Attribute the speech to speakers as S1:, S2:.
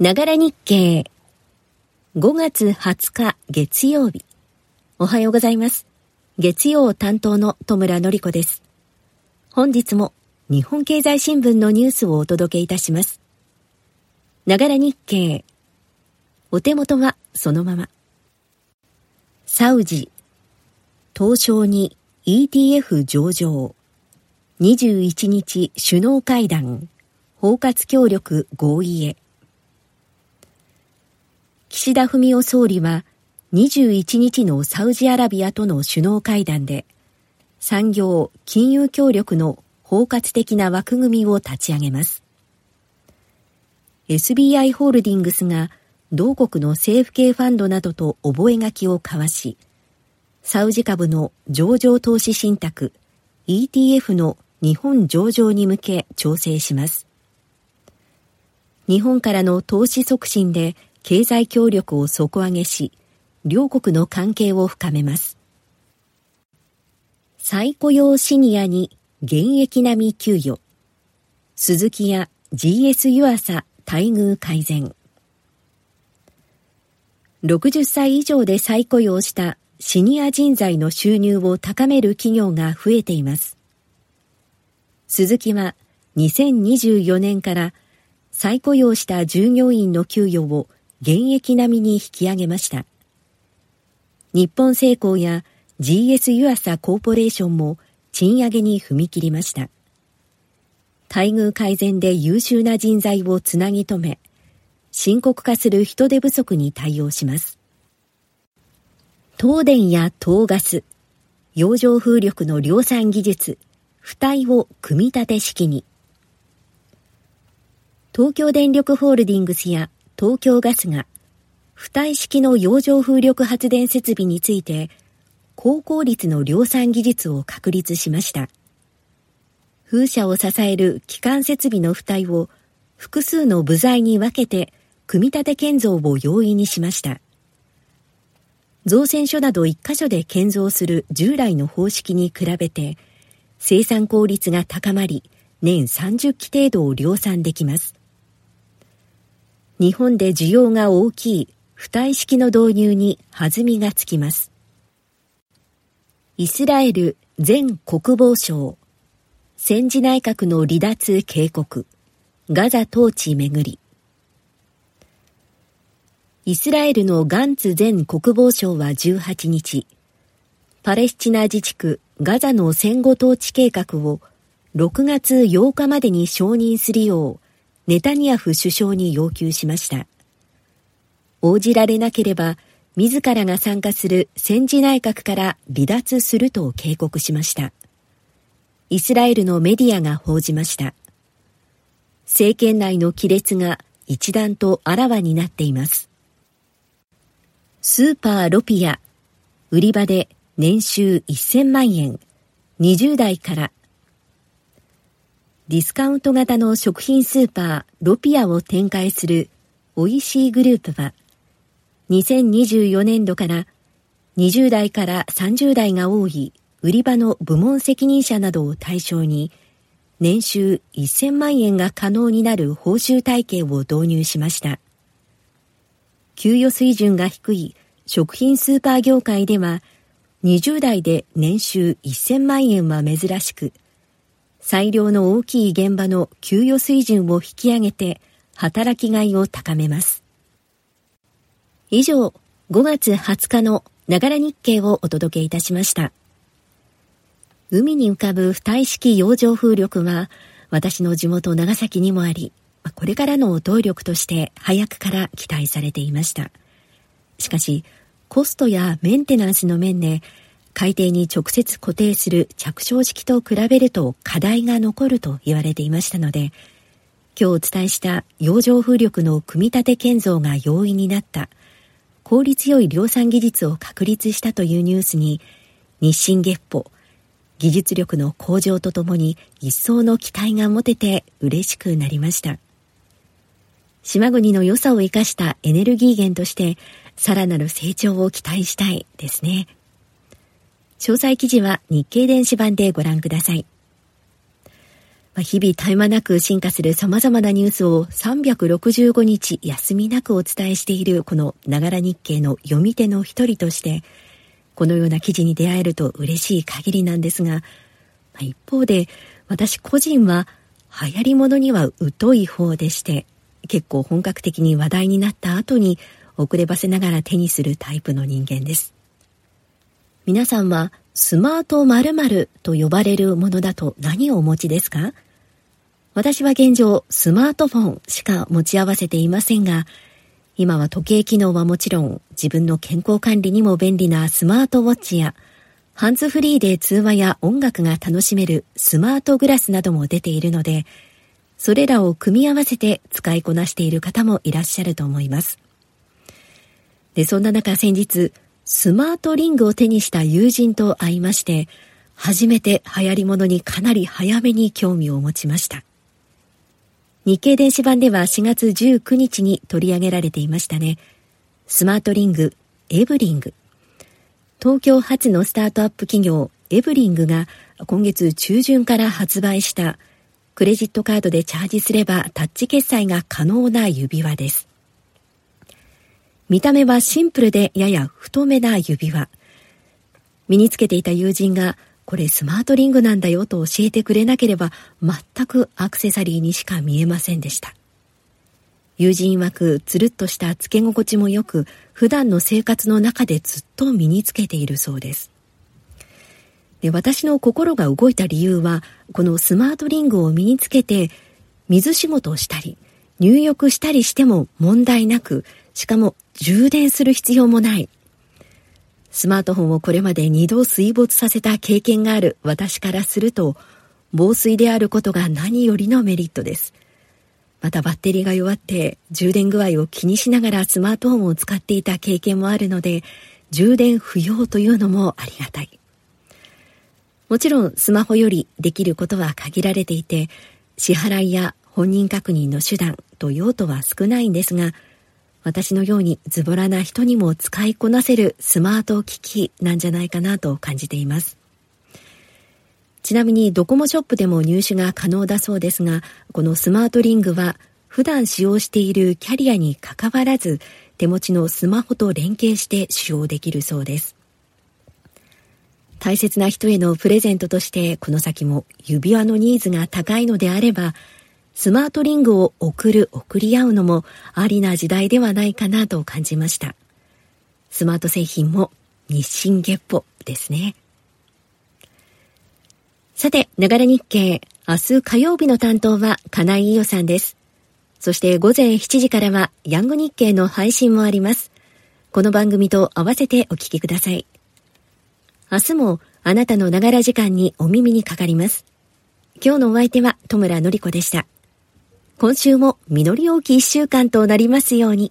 S1: ながら日経。5月20日月曜日。おはようございます。月曜担当の戸村のり子です。本日も日本経済新聞のニュースをお届けいたします。ながら日経。お手元はそのまま。サウジ。東証に ETF 上場。21日首脳会談。包括協力合意へ。岸田文雄総理は21日のサウジアラビアとの首脳会談で産業・金融協力の包括的な枠組みを立ち上げます。SBI ホールディングスが同国の政府系ファンドなどと覚書を交わし、サウジ株の上場投資信託 ETF の日本上場に向け調整します。日本からの投資促進で経済協力を底上げし、両国の関係を深めます。再雇用シニアに現役並み給与。鈴木や GS 湯浅待遇改善。60歳以上で再雇用したシニア人材の収入を高める企業が増えています。鈴木は2024年から再雇用した従業員の給与を現役並みに引き上げました。日本製鋼や GS ユアサコーポレーションも賃上げに踏み切りました。待遇改善で優秀な人材をつなぎ止め、深刻化する人手不足に対応します。東電や東ガス、洋上風力の量産技術、付帯を組み立て式に。東京電力ホールディングスや東京ガスが、付帯式の洋上風力発電設備について、高効率の量産技術を確立しました。風車を支える基幹設備の付帯を複数の部材に分けて、組み立て建造を容易にしました。造船所など一箇所で建造する従来の方式に比べて、生産効率が高まり、年30機程度を量産できます。日本で需要が大きい付帯式の導入に弾みがつきます。イスラエル前国防省戦時内閣の離脱警告ガザ統治めぐりイスラエルのガンツ前国防省は18日パレスチナ自治区ガザの戦後統治計画を6月8日までに承認するようネタニヤフ首相に要求しました。応じられなければ、自らが参加する戦時内閣から離脱すると警告しました。イスラエルのメディアが報じました。政権内の亀裂が一段とあらわになっています。スーパーロピア、売り場で年収1000万円、20代からディスカウント型の食品スーパーロピアを展開するオイシーグループは、2024年度から20代から30代が多い売り場の部門責任者などを対象に、年収1000万円が可能になる報酬体系を導入しました。給与水準が低い食品スーパー業界では、20代で年収1000万円は珍しく、裁量の大きい現場の給与水準を引き上げて働きがいを高めます。以上、5月20日のながら日経をお届けいたしました。海に浮かぶ浮体式洋上風力は私の地元長崎にもあり、これからの動力として早くから期待されていました。しかし、コストやメンテナンスの面で海底に直接固定する着床式と比べると課題が残ると言われていましたので、今日お伝えした洋上風力の組み立て建造が容易になった、効率よい量産技術を確立したというニュースに、日進月歩、技術力の向上とともに一層の期待が持てて嬉しくなりました。島国の良さを生かしたエネルギー源として、さらなる成長を期待したいですね。詳細記事は日経電子版でご覧ください。ま日々絶え間なく進化する様々なニュースを365日休みなくお伝えしているこのながら日経の読み手の一人として、このような記事に出会えると嬉しい限りなんですが、ま一方で私個人は流行り物には疎い方でして、結構本格的に話題になった後に遅ればせながら手にするタイプの人間です。皆さんはスマート〇〇と呼ばれるものだと何をお持ちですか？私は現状スマートフォンしか持ち合わせていませんが、今は時計機能はもちろん自分の健康管理にも便利なスマートウォッチやハンズフリーで通話や音楽が楽しめるスマートグラスなども出ているので、それらを組み合わせて使いこなしている方もいらっしゃると思います。で、そんな中先日、スマートリングを手にした友人と会いまして、初めて流行り物にかなり早めに興味を持ちました。日経電子版では4月19日に取り上げられていましたね。スマートリング、エブリング。東京発のスタートアップ企業、エブリングが今月中旬から発売したクレジットカードでチャージすればタッチ決済が可能な指輪です。見た目はシンプルでやや太めな指輪。身につけていた友人が、これスマートリングなんだよと教えてくれなければ、全くアクセサリーにしか見えませんでした。友人曰く、つるっとした付け心地も良く、普段の生活の中でずっと身につけているそうです。で私の心が動いた理由は、このスマートリングを身につけて、水仕事をしたり、入浴したりしても問題なく、しかも充電する必要もない。スマートフォンをこれまで2度水没させた経験がある私からすると、防水であることが何よりのメリットです。またバッテリーが弱って充電具合を気にしながらスマートフォンを使っていた経験もあるので、充電不要というのもありがたい。もちろんスマホよりできることは限られていて、支払いや本人確認の手段と用途は少ないんですが、私のようにズボラな人にも使いこなせるスマート機器なんじゃないかなと感じています。ちなみにドコモショップでも入手が可能だそうですが、このスマートリングは普段使用しているキャリアにかかわらず手持ちのスマホと連携して使用できるそうです。大切な人へのプレゼントとしてこの先も指輪のニーズが高いのであればスマートリングを送る送り合うのもありな時代ではないかなと感じました。スマート製品も日進月歩ですね。さて、ながら日経、明日火曜日の担当は金井伊代さんです。そして午前7時からはヤング日経の配信もあります。この番組と合わせてお聞きください。明日もあなたのながら時間にお耳にかかります。今日のお相手は戸村のり子でした。今週も実り多き一週間となりますように。